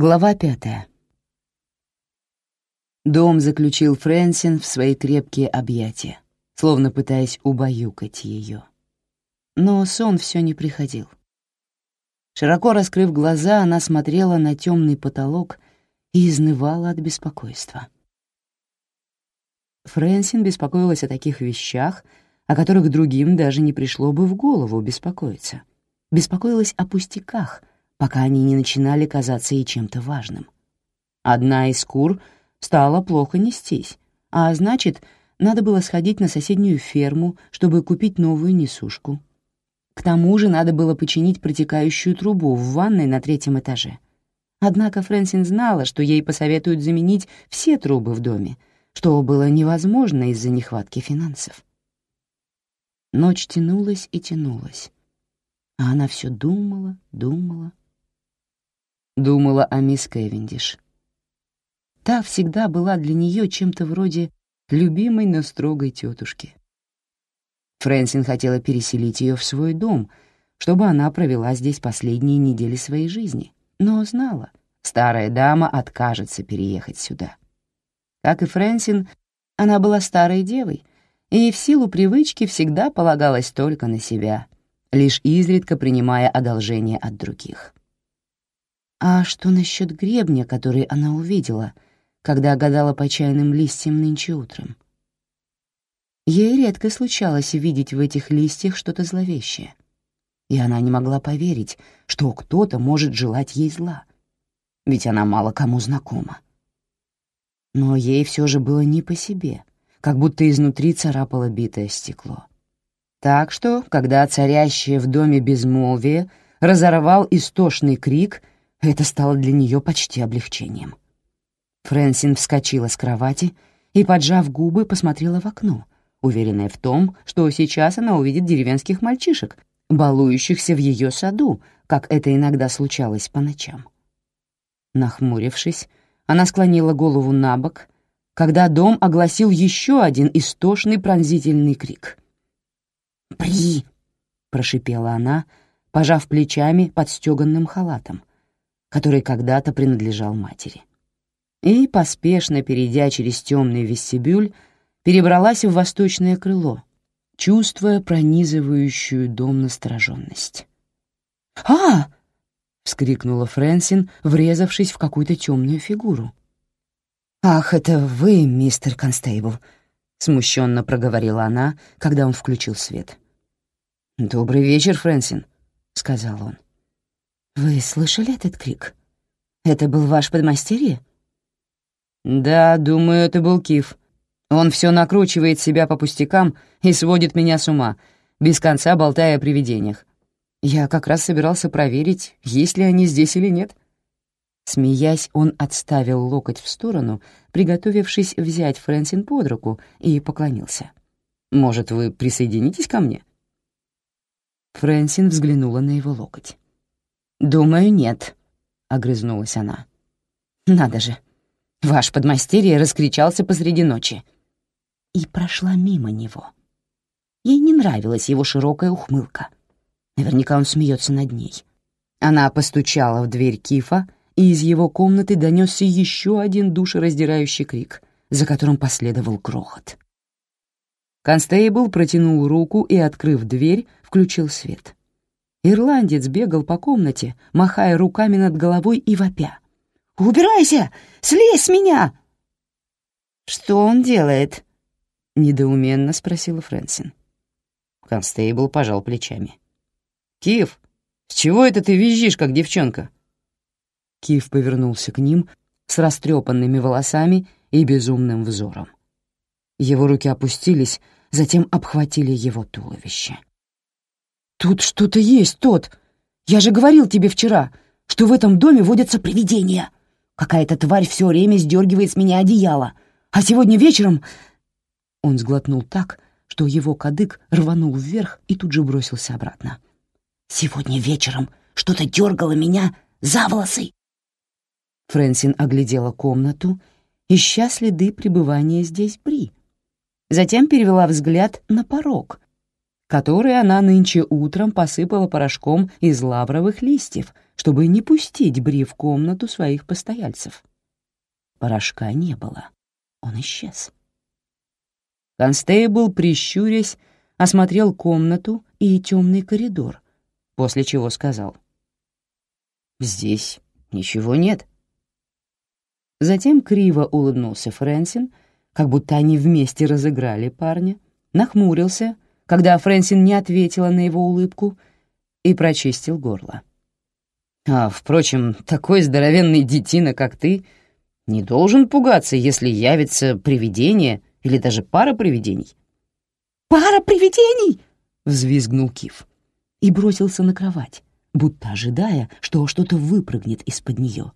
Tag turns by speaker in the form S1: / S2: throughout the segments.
S1: Глава пятая. Дом заключил Фрэнсин в свои крепкие объятия, словно пытаясь убаюкать ее. Но сон все не приходил. Широко раскрыв глаза, она смотрела на темный потолок и изнывала от беспокойства. Фрэнсин беспокоилась о таких вещах, о которых другим даже не пришло бы в голову беспокоиться. Беспокоилась о пустяках, пока они не начинали казаться ей чем-то важным. Одна из кур стала плохо нестись, а значит, надо было сходить на соседнюю ферму, чтобы купить новую несушку. К тому же надо было починить протекающую трубу в ванной на третьем этаже. Однако Фрэнсин знала, что ей посоветуют заменить все трубы в доме, что было невозможно из-за нехватки финансов. Ночь тянулась и тянулась, а она все думала, думала. Думала о мисс Кевиндиш. Та всегда была для нее чем-то вроде любимой, но строгой тетушки. Фрэнсин хотела переселить ее в свой дом, чтобы она провела здесь последние недели своей жизни, но знала, старая дама откажется переехать сюда. Как и Фрэнсин, она была старой девой и в силу привычки всегда полагалась только на себя, лишь изредка принимая одолжения от других. А что насчет гребня, который она увидела, когда гадала по чайным листьям нынче утром? Ей редко случалось видеть в этих листьях что-то зловещее, и она не могла поверить, что кто-то может желать ей зла, ведь она мало кому знакома. Но ей все же было не по себе, как будто изнутри царапало битое стекло. Так что, когда царящее в доме безмолвие разорвал истошный крик, это стало для нее почти облегчением. Фрэнсин вскочила с кровати и, поджав губы, посмотрела в окно — уверенная в том, что сейчас она увидит деревенских мальчишек, балующихся в ее саду, как это иногда случалось по ночам. Нахмурившись, она склонила голову на бок, когда дом огласил еще один истошный пронзительный крик. «При!» — прошипела она, пожав плечами под стёганным халатом, который когда-то принадлежал матери. И, поспешно перейдя через темный вестибюль, перебралась в восточное крыло, чувствуя пронизывающую дом настороженность. «А!» — вскрикнула Фрэнсин, врезавшись в какую-то темную фигуру. «Ах, это вы, мистер Констейбл!» — смущенно проговорила она, когда он включил свет. «Добрый вечер, Фрэнсин», — сказал он. «Вы слышали этот крик? Это был ваш подмастерье?» «Да, думаю, это был Киф», он все накручивает себя по пустякам и сводит меня с ума, без конца болтая о привидениях. Я как раз собирался проверить, есть ли они здесь или нет. Смеясь, он отставил локоть в сторону, приготовившись взять Фрэнсин под руку, и поклонился. «Может, вы присоединитесь ко мне?» Фрэнсин взглянула на его локоть. «Думаю, нет», — огрызнулась она. «Надо же, ваш подмастерье раскричался посреди ночи и прошла мимо него. Ей не нравилась его широкая ухмылка. Наверняка он смеется над ней. Она постучала в дверь Кифа, и из его комнаты донесся еще один душераздирающий крик, за которым последовал грохот. Констейбл протянул руку и, открыв дверь, включил свет. Ирландец бегал по комнате, махая руками над головой и вопя. «Убирайся! Слезь с меня!» «Что он делает?» недоуменно спросила Фрэнсин. Констейбл пожал плечами. «Кив, с чего это ты визжишь, как девчонка?» Кив повернулся к ним с растрепанными волосами и безумным взором. Его руки опустились, затем обхватили его туловище. «Тут что-то есть, тот! Я же говорил тебе вчера, что в этом доме водятся привидения. Какая-то тварь все время сдергивает с меня одеяло, а сегодня вечером он сглотнул так, что его кадык рванул вверх и тут же бросился обратно. «Сегодня вечером что-то дергало меня за волосы!» Фрэнсин оглядела комнату, ища следы пребывания здесь Бри. Затем перевела взгляд на порог, который она нынче утром посыпала порошком из лавровых листьев, чтобы не пустить Бри в комнату своих постояльцев. Порошка не было, он исчез. Констейбл, прищурясь, осмотрел комнату и темный коридор, после чего сказал. «Здесь ничего нет». Затем криво улыбнулся Фрэнсин, как будто они вместе разыграли парня, нахмурился, когда Фрэнсин не ответила на его улыбку, и прочистил горло. «А, впрочем, такой здоровенный детина, как ты, не должен пугаться, если явится привидение или даже пара привидений».
S2: «Пара привидений!»
S1: — взвизгнул Киф и бросился на кровать, будто ожидая, что что-то выпрыгнет из-под нее.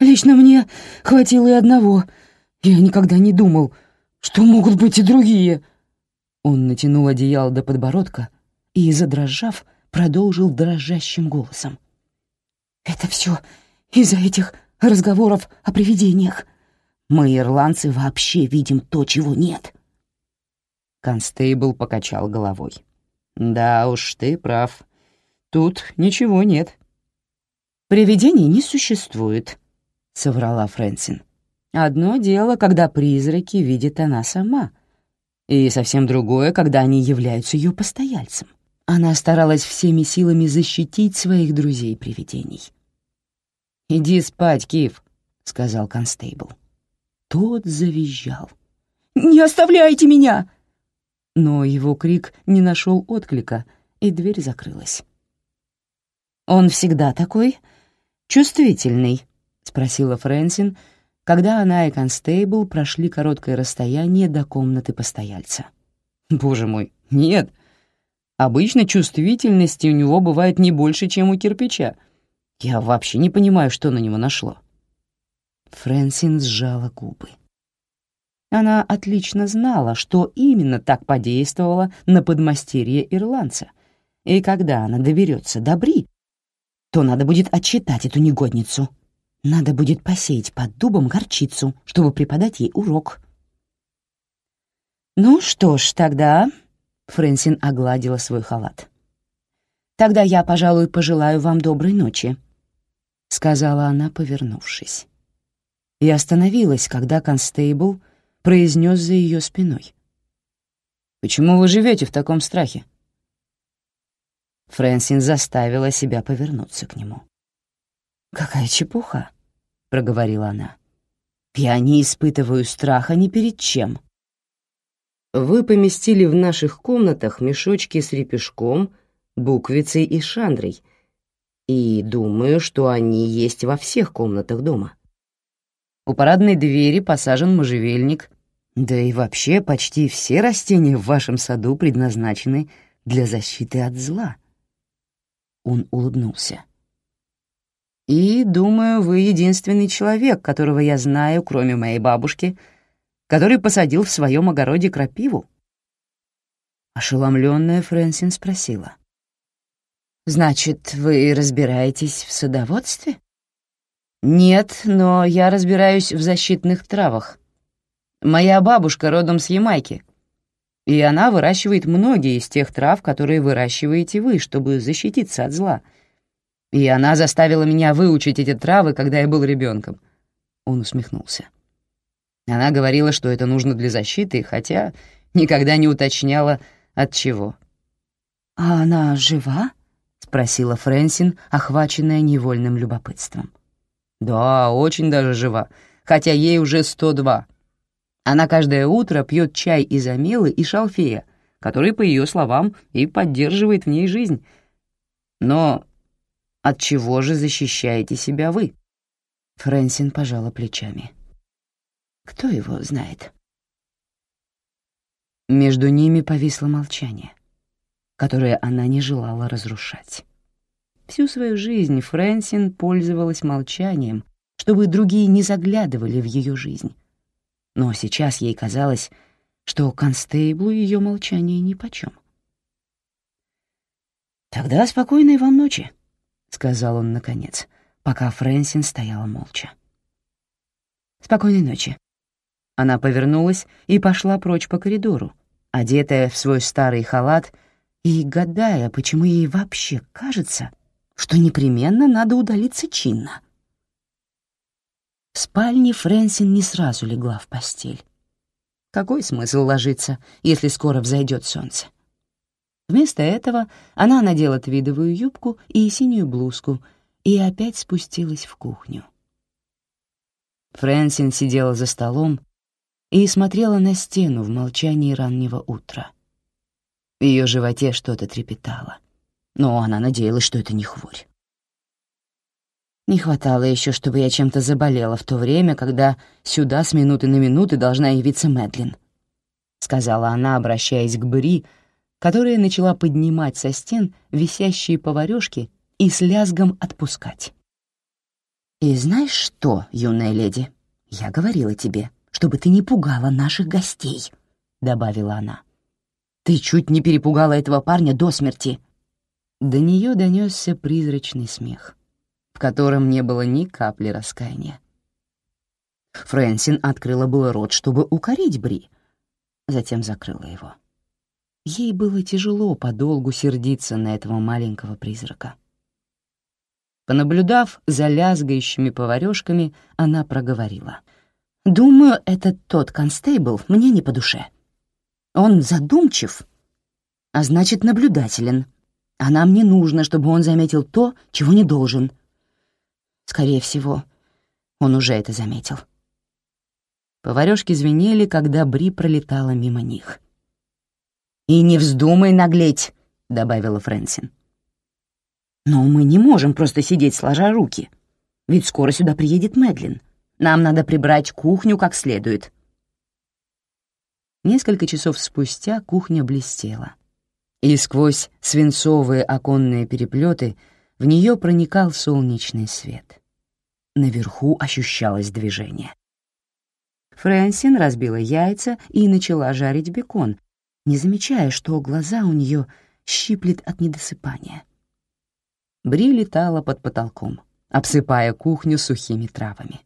S2: «Лично мне хватило и одного. Я никогда не думал, что могут быть и другие».
S1: Он натянул одеяло до подбородка и, задрожав, продолжил дрожащим голосом.
S2: «Это все из-за этих разговоров о привидениях. Мы, ирландцы, вообще видим то, чего нет».
S1: Констейбл покачал головой. «Да уж, ты прав. Тут ничего нет». «Привидений не существует», — соврала Фрэнсин. «Одно дело, когда призраки видит она сама, и совсем другое, когда они являются ее постояльцем». Она старалась всеми силами защитить своих друзей-привидений. «Иди спать, Кив», — сказал констейбл. Тот завизжал.
S2: «Не оставляйте меня!»
S1: Но его крик не нашел отклика, и дверь закрылась. «Он всегда такой чувствительный?» — спросила Фрэнсин, когда она и констейбл прошли короткое расстояние до комнаты постояльца. «Боже мой, нет!» Обычно чувствительности у него бывает не больше, чем у кирпича. Я вообще не понимаю, что на него нашло». Фрэнсин сжала губы. Она отлично знала, что именно так подействовало на подмастерье ирландца. И когда она доберется до Бри, то надо будет отчитать эту негодницу. Надо будет посеять под дубом горчицу, чтобы преподать ей урок. «Ну что ж, тогда Фрэнсин огладила свой халат. «Тогда я, пожалуй, пожелаю вам доброй ночи», — сказала она, повернувшись. И остановилась, когда констейбл произнес за ее спиной. «Почему вы живете в таком страхе?» Фрэнсин заставила себя повернуться к нему. «Какая чепуха», — проговорила она. «Я не испытываю страха ни перед чем. Вы поместили в наших комнатах мешочки с репешком, буквицей и шандрой, и думаю, что они есть во всех комнатах дома. У парадной двери посажен можжевельник, да и вообще почти все растения в вашем саду предназначены для защиты от зла. Он улыбнулся. И, думаю, вы единственный человек, которого я знаю, кроме моей бабушки — который посадил в своем огороде крапиву? Ошеломленная Фрэнсин спросила. «Значит, вы разбираетесь в садоводстве?» «Нет, но я разбираюсь в защитных травах. Моя бабушка родом с Ямайки, и она выращивает многие из тех трав, которые выращиваете вы, чтобы защититься от зла. И она заставила меня выучить эти травы, когда я был ребенком. Он усмехнулся. Она говорила, что это нужно для защиты, хотя никогда не уточняла, от чего.
S2: «А она жива?» — спросила Фрэнсин, охваченная невольным любопытством.
S1: «Да, очень даже жива, хотя ей уже 102. Она каждое утро пьет чай из амелы и шалфея, который, по ее словам, и поддерживает в ней жизнь. Но от чего же защищаете себя вы?» Фрэнсин пожала плечами. Кто его знает? Между ними повисло молчание, которое она не желала разрушать. Всю свою жизнь Фрэнсин пользовалась молчанием, чтобы другие не заглядывали в ее жизнь. Но сейчас ей казалось, что констейблу ее молчание нипочем. «Тогда спокойной вам ночи», — сказал он наконец, пока Фрэнсин стояла молча. «Спокойной ночи», она повернулась и пошла прочь по коридору, одетая в свой старый халат и гадая, почему ей вообще кажется,
S2: что непременно надо удалиться чинно. В спальне Фрэнсин не сразу легла в постель. Какой смысл ложиться, если скоро взойдет солнце? Вместо этого она надела твидовую юбку и синюю блузку и опять спустилась в кухню. Фрэнсин сидела за столом и смотрела на стену в молчании раннего утра. В ее животе что-то трепетало, но она надеялась, что это не хворь. Не хватало еще, чтобы я чем-то заболела в то время, когда сюда с минуты на минуты должна явиться Мэдлин, — сказала она, обращаясь к Бри, которая начала поднимать со стен висящие поварёшки и с лязгом отпускать. «И знаешь что, юная леди, я говорила тебе, чтобы ты не пугала наших гостей», — добавила она. Ты чуть не перепугала этого парня до смерти». До нее донесся призрачный смех, в котором не было ни капли раскаяния. Фрэнсин открыла было рот, чтобы укорить Бри, затем закрыла его. Ей было тяжело подолгу сердиться на этого маленького призрака. Понаблюдав за лязгающими поварёшками, она проговорила. «Думаю, этот тот констейбл мне не по душе». Он задумчив, а значит, наблюдателен. А нам не нужно, чтобы он заметил то, чего не должен. Скорее всего, он уже это заметил. Поварёшки звенели, когда Бри пролетала мимо них. «И не вздумай наглеть», — добавила Фрэнсин. «Но мы не можем просто сидеть сложа руки, ведь скоро сюда приедет Мэдлин. Нам надо прибрать кухню как следует». Несколько часов спустя кухня блестела, и сквозь свинцовые оконные переплеты в нее проникал солнечный свет. Наверху ощущалось движение. Фрэнсин разбила яйца и начала жарить бекон, не замечая, что глаза у нее щиплет от недосыпания. Бри летала под потолком, обсыпая кухню сухими травами.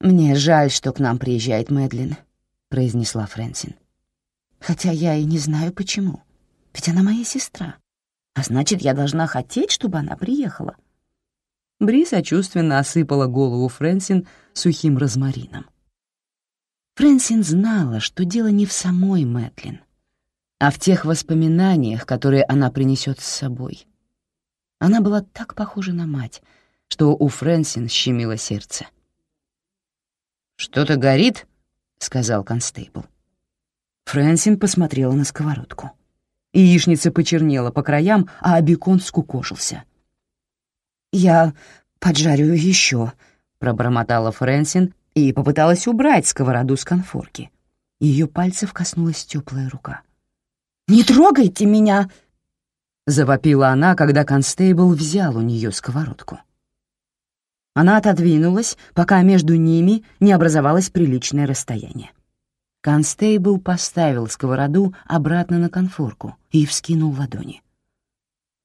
S2: «Мне жаль, что к нам приезжает Мэдлин», произнесла Фрэнсин. «Хотя я и не знаю, почему. Ведь она моя сестра. А значит, я должна хотеть, чтобы она приехала». Бри сочувственно осыпала голову Фрэнсин сухим розмарином. Фрэнсин знала, что дело не в самой Мэтлин, а в тех воспоминаниях, которые она принесет с собой. Она была так похожа на мать, что у Фрэнсин щемило сердце. «Что-то горит?» сказал констейбл. Фрэнсин посмотрела на сковородку. Яичница почернела по краям, а бекон скукожился. «Я поджарю еще», — пробормотала Фрэнсин и попыталась убрать сковороду с конфорки. Ее пальцев коснулась теплая рука. «Не трогайте меня!» — завопила она, когда констейбл взял у нее сковородку. Она отодвинулась, пока между ними не образовалось приличное расстояние. Констейбл поставил сковороду обратно на конфорку и вскинул ладони.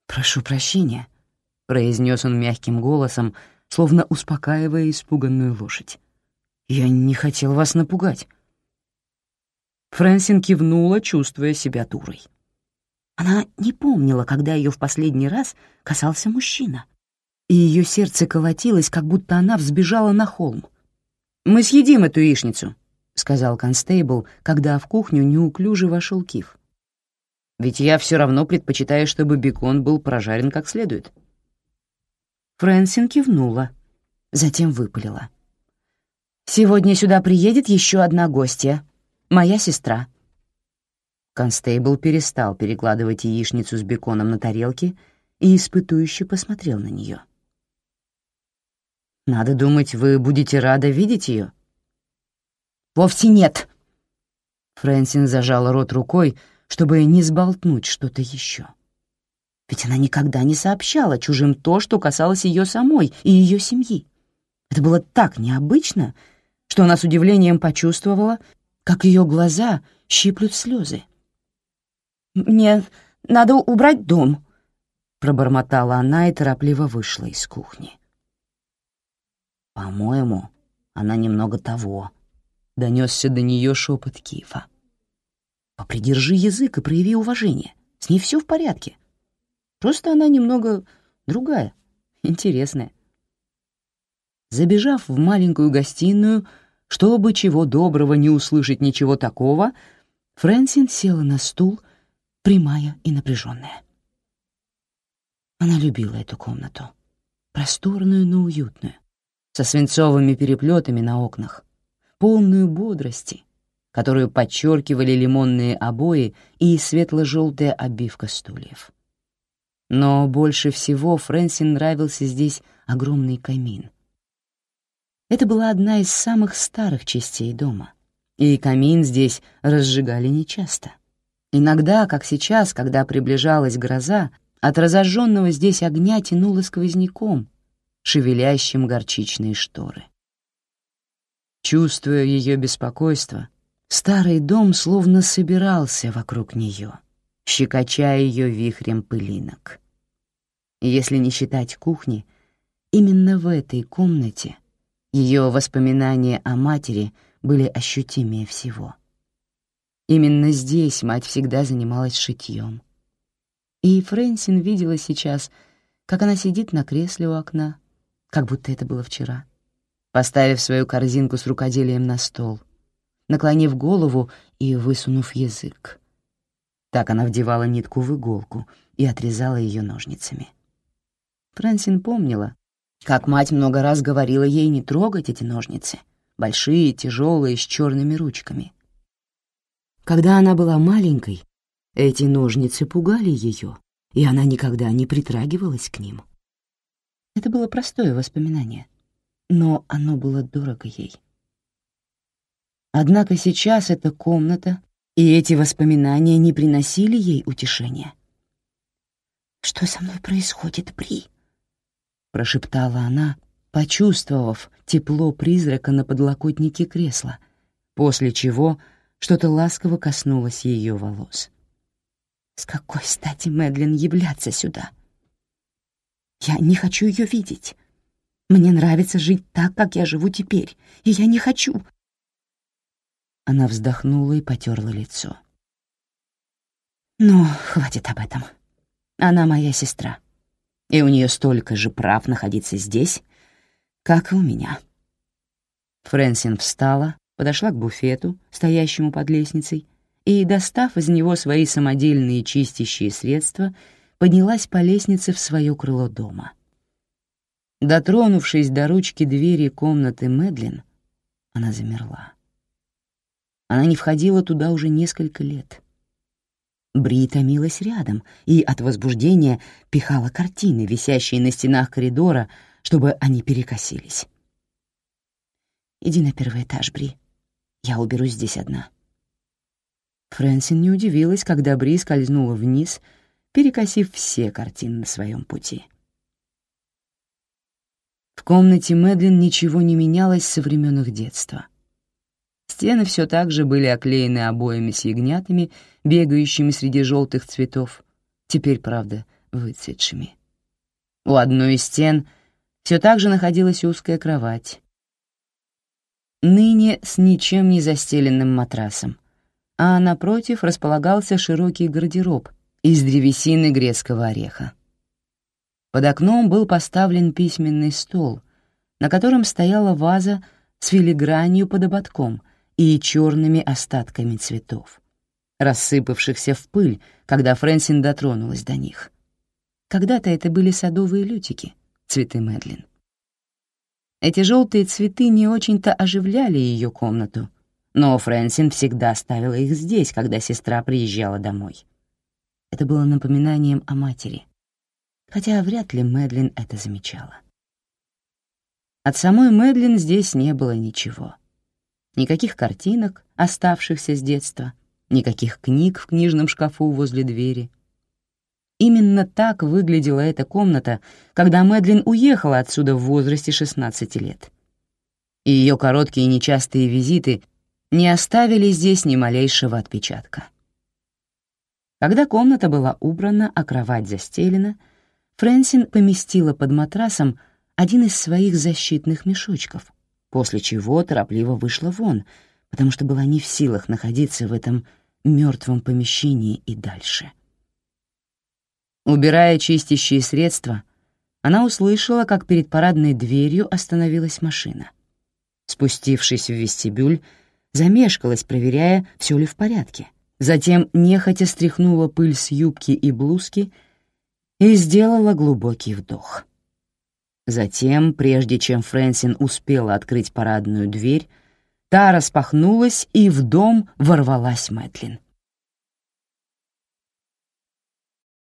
S2: «Прошу прощения», — произнес он мягким голосом, словно успокаивая испуганную лошадь. «Я не хотел вас напугать». Фрэнсин кивнула, чувствуя себя дурой. Она не помнила, когда ее в последний раз касался мужчина и ее сердце колотилось, как будто она взбежала на холм. «Мы съедим эту яичницу», — сказал констейбл, когда в кухню неуклюже вошел Киф. «Ведь я все равно предпочитаю, чтобы бекон был прожарен как следует». Фрэнсин кивнула, затем выпалила. «Сегодня сюда приедет еще одна гостья, моя сестра». Констейбл перестал перекладывать яичницу с беконом на тарелке и испытующе посмотрел на нее. Надо думать, вы будете рада видеть ее. Вовсе нет. Фрэнсин зажала рот рукой, чтобы не сболтнуть что-то еще. Ведь она никогда не сообщала чужим то, что касалось ее самой и ее семьи. Это было так необычно, что она с удивлением почувствовала, как ее глаза щиплют слезы. «Мне надо убрать дом», — пробормотала она и торопливо вышла из кухни. «По-моему, она немного того», — донесся до нее шепот Кифа. «Попридержи язык и прояви уважение. С ней все в порядке. Просто она немного другая, интересная. Забежав в маленькую гостиную, чтобы чего доброго не услышать ничего такого, Фрэнсин села на стул, прямая и напряженная. Она любила эту комнату, просторную, но уютную, со свинцовыми переплетами на окнах, полную бодрости, которую подчеркивали лимонные обои и светло-желтая обивка стульев. Но больше всего Фрэнсин нравился здесь огромный камин. Это была одна из самых старых частей дома, и камин здесь разжигали нечасто. Иногда, как сейчас, когда приближалась гроза, от разожженного здесь огня тянуло сквозняком, шевелящим горчичные шторы. Чувствуя ее беспокойство, старый дом словно собирался вокруг нее, щекоча ее вихрем пылинок. Если не считать кухни, именно в этой комнате ее воспоминания о матери были ощутимее всего. Именно здесь мать всегда занималась шитьем. И Фрэнсин видела сейчас, как она сидит на кресле у окна, как будто это было вчера, поставив свою корзинку с рукоделием на стол, наклонив голову и высунув язык. Так она вдевала нитку в иголку и отрезала ее ножницами. Фрэнсин помнила, как мать много раз говорила ей не трогать эти ножницы, большие, тяжелые, с черными ручками. Когда она была маленькой, эти ножницы пугали ее, и она никогда не притрагивалась к ним. Это было простое воспоминание, но оно было дорого ей. Однако сейчас эта комната и эти воспоминания не приносили ей утешения. «Что со мной происходит, Бри?» — прошептала она, почувствовав тепло призрака на подлокотнике кресла, после чего что-то ласково коснулось ее волос. «С какой стати Мэдлин являться сюда?» «Я не хочу ее видеть. Мне нравится жить так, как я живу теперь, и я не хочу...» Она вздохнула и потерла лицо. «Ну, хватит об этом. Она моя сестра и у нее столько же прав находиться здесь, как и у меня. Фрэнсин встала, подошла к буфету, стоящему под лестницей, и, достав из него свои самодельные чистящие средства, поднялась по лестнице в свое крыло дома. Дотронувшись до ручки двери комнаты Мэдлин, она замерла. Она не входила туда уже несколько лет — Бри томилась рядом и от возбуждения пихала картины, висящие на стенах коридора, чтобы они перекосились. «Иди на первый этаж, Бри. Я уберусь здесь одна». Фрэнсин не удивилась, когда Бри скользнула вниз, перекосив все картины на своем пути. В комнате Мэдлин ничего не менялось со времен их детства — Стены все так же были оклеены обоями с ягнятами, бегающими среди желтых цветов, теперь, правда, выцветшими. У одной из стен все так же находилась узкая кровать, ныне с ничем не застеленным матрасом, а напротив располагался широкий гардероб из древесины грецкого ореха. Под окном был поставлен письменный стол, на котором стояла ваза с филигранью под ободком — и черными остатками цветов, рассыпавшихся в пыль, когда Фрэнсин дотронулась до них. Когда-то это были садовые лютики, цветы Мэдлин. Эти желтые цветы не очень-то оживляли ее комнату, но Фрэнсин всегда ставила их здесь, когда сестра приезжала домой. Это было напоминанием о матери, хотя вряд ли Мэдлин это замечала. От самой Мэдлин здесь не было ничего — Никаких картинок, оставшихся с детства, никаких книг в книжном шкафу возле двери. Именно так выглядела эта комната, когда Мэдлин уехала отсюда в возрасте 16 лет. И ее короткие нечастые визиты не оставили здесь ни малейшего отпечатка. Когда комната была убрана, а кровать застелена, Фрэнсин поместила под матрасом один из своих защитных мешочков — после чего торопливо вышла вон, потому что была не в силах находиться в этом мертвом помещении и дальше. Убирая чистящие средства, она услышала, как перед парадной дверью остановилась машина. Спустившись в вестибюль, замешкалась, проверяя, все ли в порядке. Затем нехотя стряхнула пыль с юбки и блузки и сделала глубокий вдох. Затем, прежде чем Фрэнсин успела открыть парадную дверь, та распахнулась, и в дом ворвалась Мэтлин.